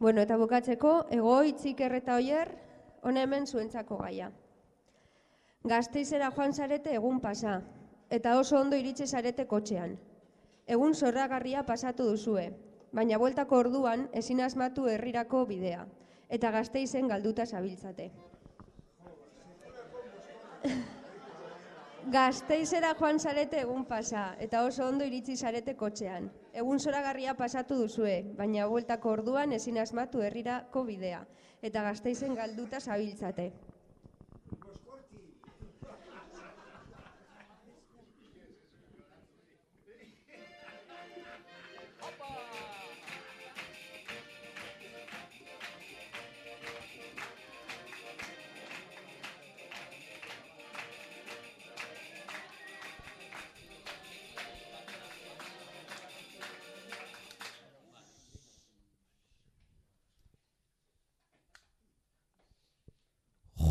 Bueno, eta bukatzeko, egoitzik erreta oier, hona hemen zuentzako gaia. Gazteizera joan zarete egun pasa, eta oso ondo iritsi zarete kotxean. Egun zorragarria pasatu duzue, baina bueltako orduan ezin asmatu herrirako bidea, eta gazteizen galduta zabiltzate. Gazteizera joan zarete egun pasa, eta oso ondo iritsi zarete kotxean. Egun zoragarria pasatu duzue, baina bueltako orduan ezin asmatu herrirako bidea, eta gazteizen galduta zabiltzate.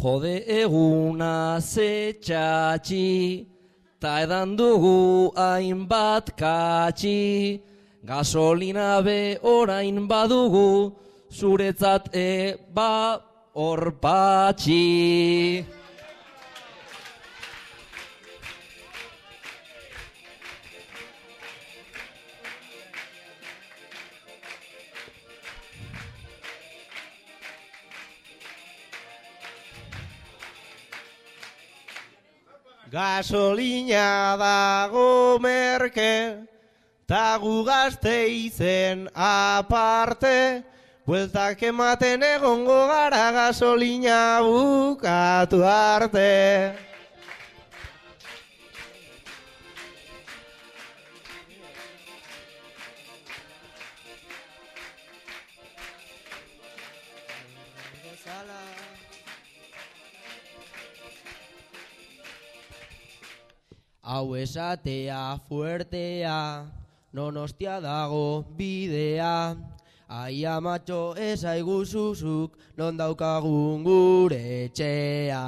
Jode eguna zetxatxi, ta edan dugu hainbat katxi, gasolina be orain badugu, zuretzat eba orpatxi. Gasolina dago merke, ta gu gazte izen aparte, bueltak ematen egongo gara gasolina bukatu arte. Hau esatea fuertea, nonostia dago bidea. Aia matxo esaigu zuzuk, non daukagun gure etxea.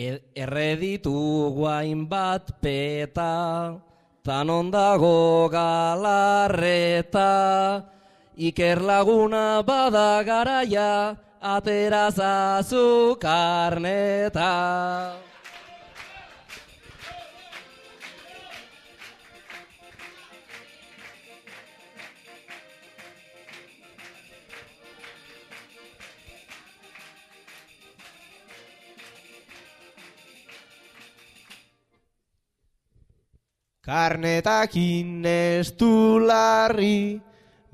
E- Erreditu guain bat peta, tan ondago galarreta, Iker laguna bada garaia, aterazazu karneta. Karnetakin ez du larri,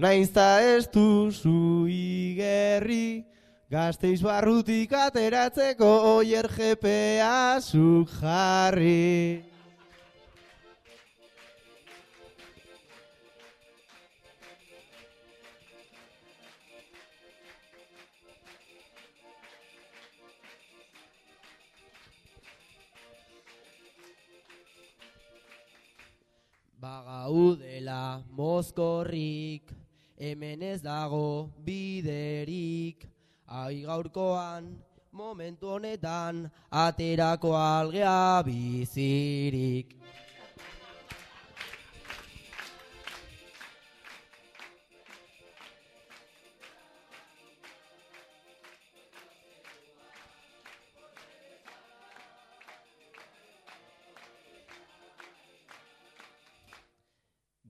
naizta ez duzu igerri, gazteiz barrutik ateratzeko oier GPA zuk jarri. Bagaudela mozkorrik, hemen ez dago biderik. Ai gaurkoan, momentu honetan, aterako algea bizirik.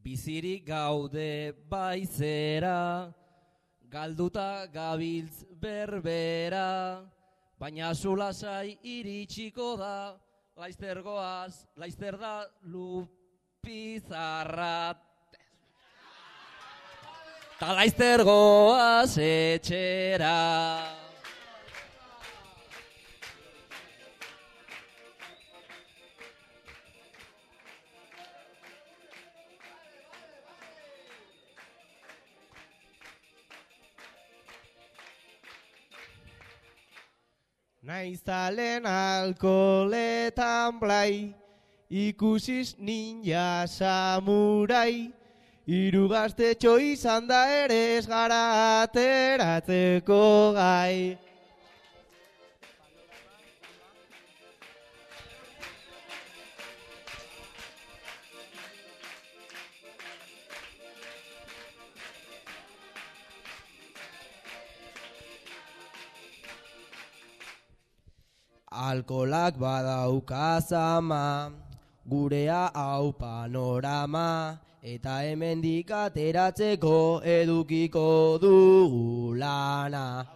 Bizirik gaude baizera, galduta gabiltz berbera, baina zulasai iritsiko da, laizter goaz, laizter da lupizarrat. Ta laizter goaz etxera. Naiztalen alkoletan blai, ikusiz ninja samurai, Hiru gaztetxo izan da ere ez gara ateratzeko gai. Alkolak badauka zama, gurea hau panorama, eta hemendik ateratzeko edukiko dugu lana.